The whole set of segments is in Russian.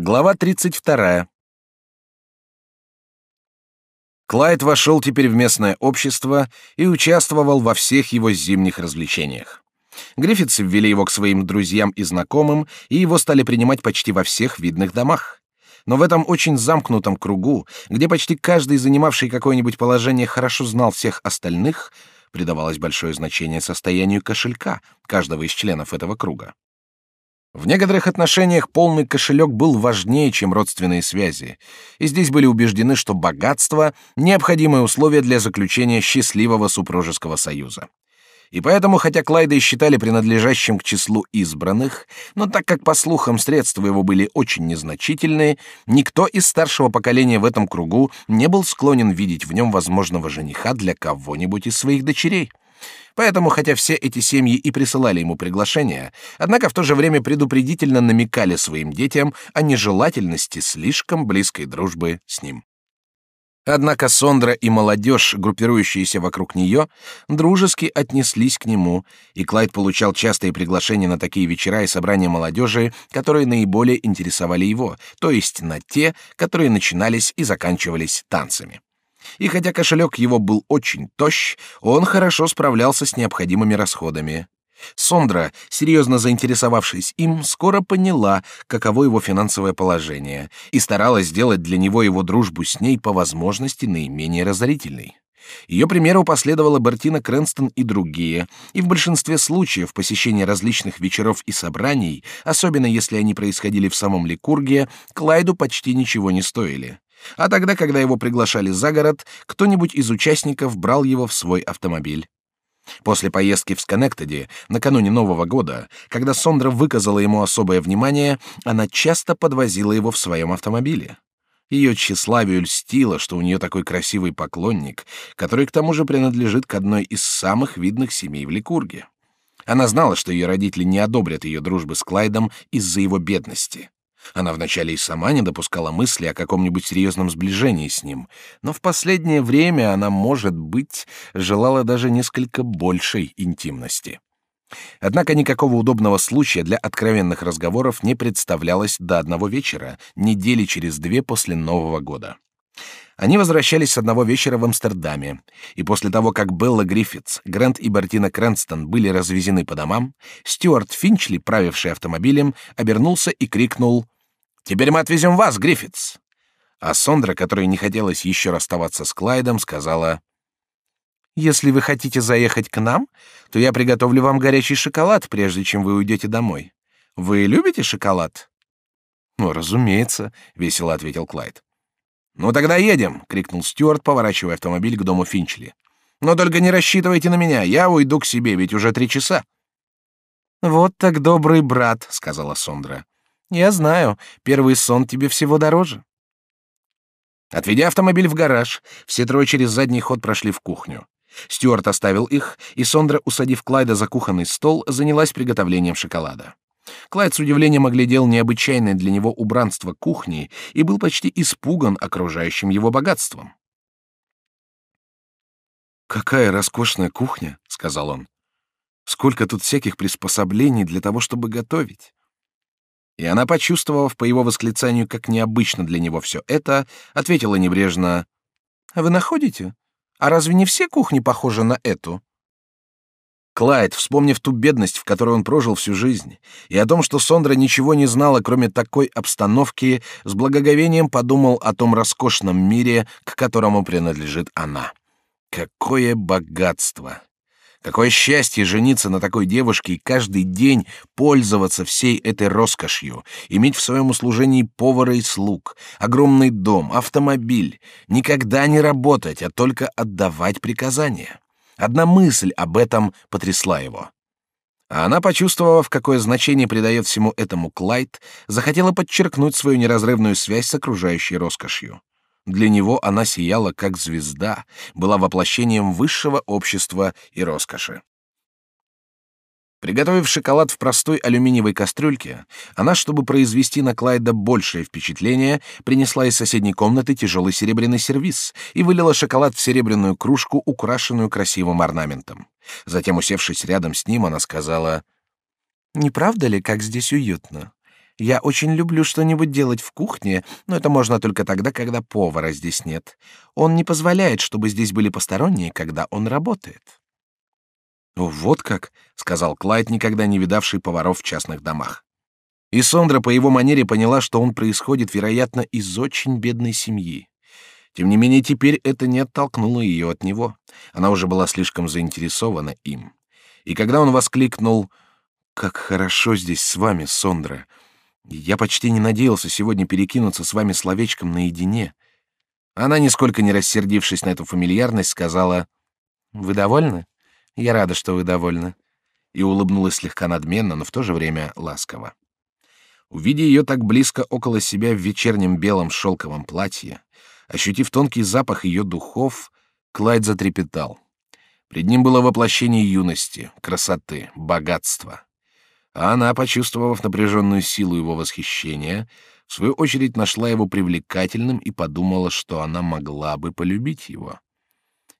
Глава 32. Клайд вошел теперь в местное общество и участвовал во всех его зимних развлечениях. Гриффитсы ввели его к своим друзьям и знакомым, и его стали принимать почти во всех видных домах. Но в этом очень замкнутом кругу, где почти каждый, занимавший какое-нибудь положение, хорошо знал всех остальных, придавалось большое значение состоянию кошелька каждого из членов этого круга. В некоторых отношениях полный кошелек был важнее, чем родственные связи, и здесь были убеждены, что богатство — необходимое условие для заключения счастливого супружеского союза. И поэтому, хотя Клайда и считали принадлежащим к числу избранных, но так как, по слухам, средства его были очень незначительные, никто из старшего поколения в этом кругу не был склонен видеть в нем возможного жениха для кого-нибудь из своих дочерей — Поэтому, хотя все эти семьи и присылали ему приглашения, однако в то же время предупредительно намекали своим детям о нежелательности слишком близкой дружбы с ним. Однако Сондра и молодежь, группирующиеся вокруг нее, дружески отнеслись к нему, и Клайд получал частые приглашения на такие вечера и собрания молодежи, которые наиболее интересовали его, то есть на те, которые начинались и заканчивались танцами. И хотя кошелек его был очень тощ, он хорошо справлялся с необходимыми расходами. Сондра, серьезно заинтересовавшись им, скоро поняла, каково его финансовое положение, и старалась сделать для него его дружбу с ней по возможности наименее разорительной. Ее примеру последовала Бертина Крэнстон и другие, и в большинстве случаев посещение различных вечеров и собраний, особенно если они происходили в самом Ликурге, Клайду почти ничего не стоили. А тогда, когда его приглашали за город, кто-нибудь из участников брал его в свой автомобиль. После поездки в Сконнектеде, накануне Нового года, когда Сондра выказала ему особое внимание, она часто подвозила его в своем автомобиле. Ее тщеславию льстило, что у нее такой красивый поклонник, который к тому же принадлежит к одной из самых видных семей в Ликурге. Она знала, что ее родители не одобрят ее дружбы с Клайдом из-за его бедности. Она вначале и сама не допускала мысли о каком-нибудь серьезном сближении с ним, но в последнее время она, может быть, желала даже несколько большей интимности. Однако никакого удобного случая для откровенных разговоров не представлялось до одного вечера, недели через две после Нового года. Они возвращались с одного вечера в Амстердаме, и после того, как Белла Гриффитс, Грант и Бертина Крэнстон были развезены по домам, Стюарт Финчли, правивший автомобилем, обернулся и крикнул «Теперь мы отвезем вас, Гриффитс!» А Сондра, которой не хотелось еще расставаться с Клайдом, сказала «Если вы хотите заехать к нам, то я приготовлю вам горячий шоколад, прежде чем вы уйдете домой. Вы любите шоколад?» «Ну, разумеется», — весело ответил Клайд. «Ну тогда едем!» — крикнул Стюарт, поворачивая автомобиль к дому Финчли. «Но только не рассчитывайте на меня, я уйду к себе, ведь уже три часа». «Вот так добрый брат», — сказала Сондра. «Я знаю, первый сон тебе всего дороже». Отведя автомобиль в гараж, все трое через задний ход прошли в кухню. Стюарт оставил их, и Сондра, усадив Клайда за кухонный стол, занялась приготовлением шоколада. Клайд с удивлением оглядел необычайное для него убранство кухни и был почти испуган окружающим его богатством. «Какая роскошная кухня», — сказал он. «Сколько тут всяких приспособлений для того, чтобы готовить». И она, почувствовав по его восклицанию, как необычно для него все это, ответила небрежно, «А вы находите? А разве не все кухни похожи на эту?» Клайд, вспомнив ту бедность, в которой он прожил всю жизнь, и о том, что Сондра ничего не знала, кроме такой обстановки, с благоговением подумал о том роскошном мире, к которому принадлежит она. Какое богатство! Какое счастье жениться на такой девушке и каждый день пользоваться всей этой роскошью, иметь в своем услужении повара и слуг, огромный дом, автомобиль, никогда не работать, а только отдавать приказания. Одна мысль об этом потрясла его. А она, почувствовав, какое значение придает всему этому Клайд, захотела подчеркнуть свою неразрывную связь с окружающей роскошью. Для него она сияла как звезда, была воплощением высшего общества и роскоши. Приготовив шоколад в простой алюминиевой кастрюльке, она, чтобы произвести на Клайда большее впечатление, принесла из соседней комнаты тяжелый серебряный сервиз и вылила шоколад в серебряную кружку, украшенную красивым орнаментом. Затем, усевшись рядом с ним, она сказала, «Не правда ли, как здесь уютно? Я очень люблю что-нибудь делать в кухне, но это можно только тогда, когда повара здесь нет. Он не позволяет, чтобы здесь были посторонние, когда он работает. «Вот как», — сказал Клайд, никогда не видавший поваров в частных домах. И Сондра по его манере поняла, что он происходит, вероятно, из очень бедной семьи. Тем не менее, теперь это не оттолкнуло ее от него. Она уже была слишком заинтересована им. И когда он воскликнул «Как хорошо здесь с вами, Сондра! Я почти не надеялся сегодня перекинуться с вами словечком наедине», она, нисколько не рассердившись на эту фамильярность, сказала «Вы довольны? Я рада, что вы довольны». И улыбнулась слегка надменно, но в то же время ласково. Увидя ее так близко около себя в вечернем белом шелковом платье, ощутив тонкий запах ее духов, Клайд затрепетал. Пред ним было воплощение юности, красоты, богатства. А она, почувствовав напряженную силу его восхищения, в свою очередь нашла его привлекательным и подумала, что она могла бы полюбить его.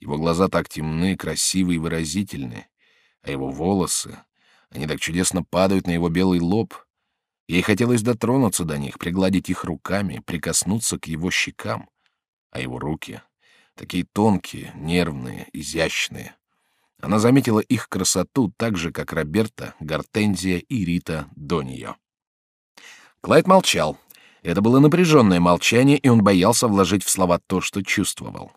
Его глаза так темны, красивы и выразительны, а его волосы, они так чудесно падают на его белый лоб. Ей хотелось дотронуться до них, пригладить их руками, прикоснуться к его щекам, а его руки такие тонкие, нервные, изящные. Она заметила их красоту так же, как Роберта, Гортензия и Рита до нее. Клайд молчал. Это было напряженное молчание, и он боялся вложить в слова то, что чувствовал.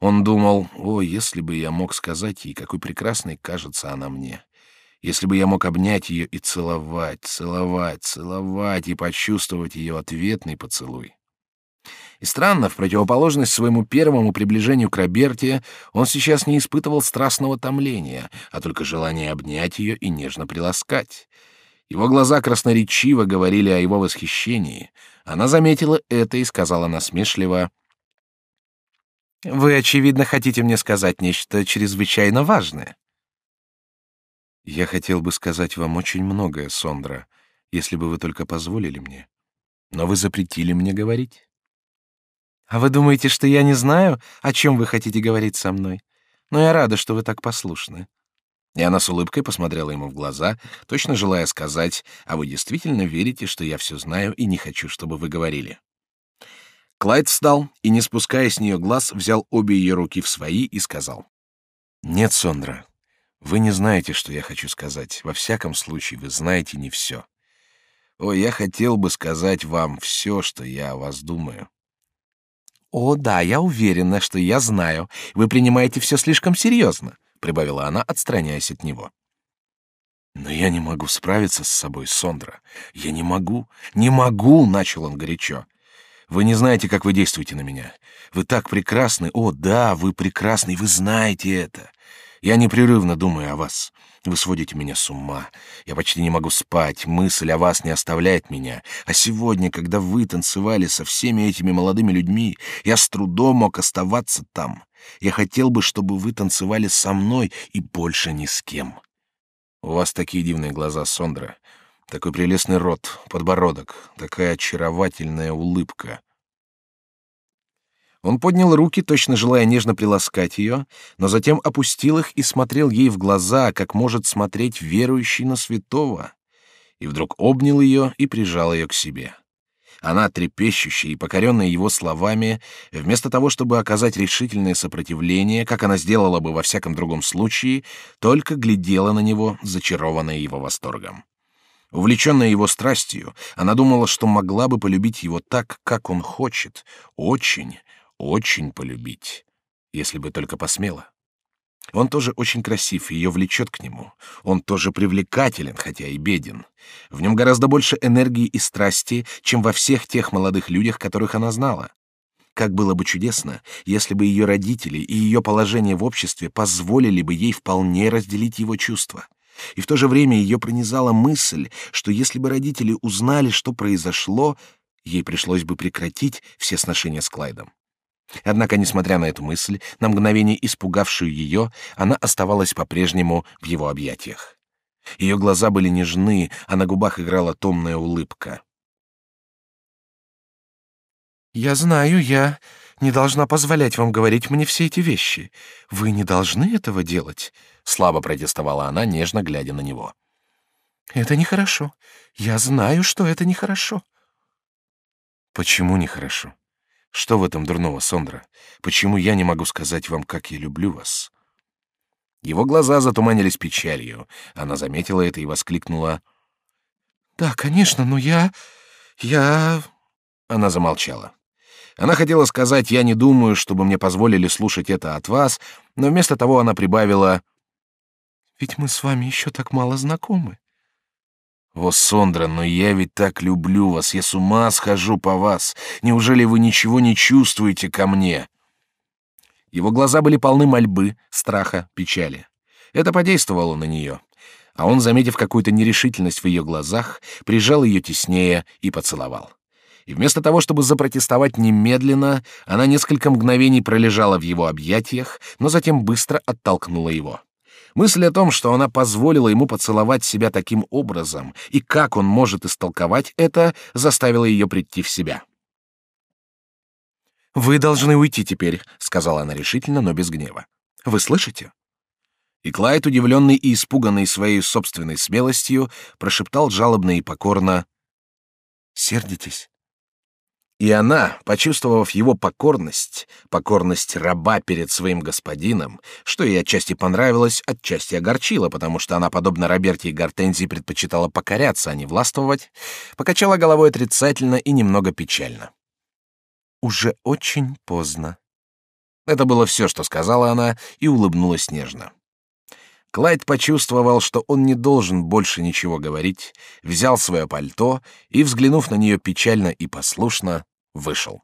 Он думал, о, если бы я мог сказать ей, какой прекрасной кажется она мне. Если бы я мог обнять ее и целовать, целовать, целовать и почувствовать ее ответный поцелуй. И странно, в противоположность своему первому приближению к Роберте, он сейчас не испытывал страстного томления, а только желание обнять ее и нежно приласкать. Его глаза красноречиво говорили о его восхищении. Она заметила это и сказала насмешливо, «Вы, очевидно, хотите мне сказать нечто чрезвычайно важное». «Я хотел бы сказать вам очень многое, Сондра, если бы вы только позволили мне. Но вы запретили мне говорить». А вы думаете, что я не знаю, о чем вы хотите говорить со мной? Но я рада, что вы так послушны. И она с улыбкой посмотрела ему в глаза, точно желая сказать, а вы действительно верите, что я все знаю и не хочу, чтобы вы говорили. Клайд встал и, не спуская с нее глаз, взял обе ее руки в свои и сказал. «Нет, Сондра, вы не знаете, что я хочу сказать. Во всяком случае, вы знаете не все. О, я хотел бы сказать вам все, что я о вас думаю. «О, да, я уверена, что я знаю. Вы принимаете все слишком серьезно», — прибавила она, отстраняясь от него. «Но я не могу справиться с собой, Сондра. Я не могу, не могу», — начал он горячо. «Вы не знаете, как вы действуете на меня. Вы так прекрасны. О, да, вы прекрасны, вы знаете это. Я непрерывно думаю о вас. Вы сводите меня с ума. Я почти не могу спать. Мысль о вас не оставляет меня. А сегодня, когда вы танцевали со всеми этими молодыми людьми, я с трудом мог оставаться там. Я хотел бы, чтобы вы танцевали со мной и больше ни с кем. У вас такие дивные глаза, Сондра. Такой прелестный рот, подбородок, такая очаровательная улыбка. Он поднял руки, точно желая нежно приласкать ее, но затем опустил их и смотрел ей в глаза, как может смотреть верующий на святого. И вдруг обнял ее и прижал ее к себе. Она, трепещущая и покоренная его словами, вместо того, чтобы оказать решительное сопротивление, как она сделала бы во всяком другом случае, только глядела на него, зачарованная его восторгом. Увлеченная его страстью, она думала, что могла бы полюбить его так, как он хочет, очень, очень полюбить, если бы только посмела. Он тоже очень красив, ее влечет к нему. Он тоже привлекателен, хотя и беден. В нем гораздо больше энергии и страсти, чем во всех тех молодых людях, которых она знала. Как было бы чудесно, если бы ее родители и ее положение в обществе позволили бы ей вполне разделить его чувства. И в то же время ее пронизала мысль, что если бы родители узнали, что произошло, ей пришлось бы прекратить все сношения с Клайдом. Однако, несмотря на эту мысль, на мгновение испугавшую ее, она оставалась по-прежнему в его объятиях. Ее глаза были нежны, а на губах играла томная улыбка. «Я знаю, я не должна позволять вам говорить мне все эти вещи. Вы не должны этого делать», — слабо протестовала она, нежно глядя на него. Это нехорошо. Я знаю, что это нехорошо. Почему нехорошо? Что в этом дурного, Сондра? Почему я не могу сказать вам, как я люблю вас? Его глаза затуманились печалью. Она заметила это и воскликнула: "Да, конечно, но я я Она замолчала. Она хотела сказать: "Я не думаю, чтобы мне позволили слушать это от вас", но вместо того она прибавила: "Ведь мы с вами еще так мало знакомы". О, Сондра, но я ведь так люблю вас, я с ума схожу по вас. Неужели вы ничего не чувствуете ко мне? Его глаза были полны мольбы, страха, печали. Это подействовало на нее. А он, заметив какую-то нерешительность в ее глазах, прижал ее теснее и поцеловал. И вместо того, чтобы запротестовать немедленно, она несколько мгновений пролежала в его объятиях, но затем быстро оттолкнула его. Мысль о том, что она позволила ему поцеловать себя таким образом, и как он может истолковать это, заставила ее прийти в себя. «Вы должны уйти теперь», — сказала она решительно, но без гнева. «Вы слышите?» И Клайд, удивленный и испуганный своей собственной смелостью, прошептал жалобно и покорно «Сердитесь?» И она, почувствовав его покорность, покорность раба перед своим господином, что ей отчасти понравилось, отчасти огорчило, потому что она, подобно Роберте и Гортензии, предпочитала покоряться, а не властвовать, покачала головой отрицательно и немного печально. «Уже очень поздно». Это было все, что сказала она, и улыбнулась нежно. Клайд почувствовал, что он не должен больше ничего говорить, взял свое пальто и, взглянув на нее печально и послушно, вышел.